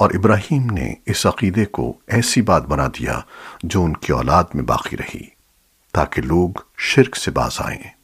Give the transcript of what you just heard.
اور ابراہیم نے اس عقیدے کو ایسی بات بنا دیا جو ان کی اولاد میں باقی رہی تاکہ لوگ شرک سے باز آئیں۔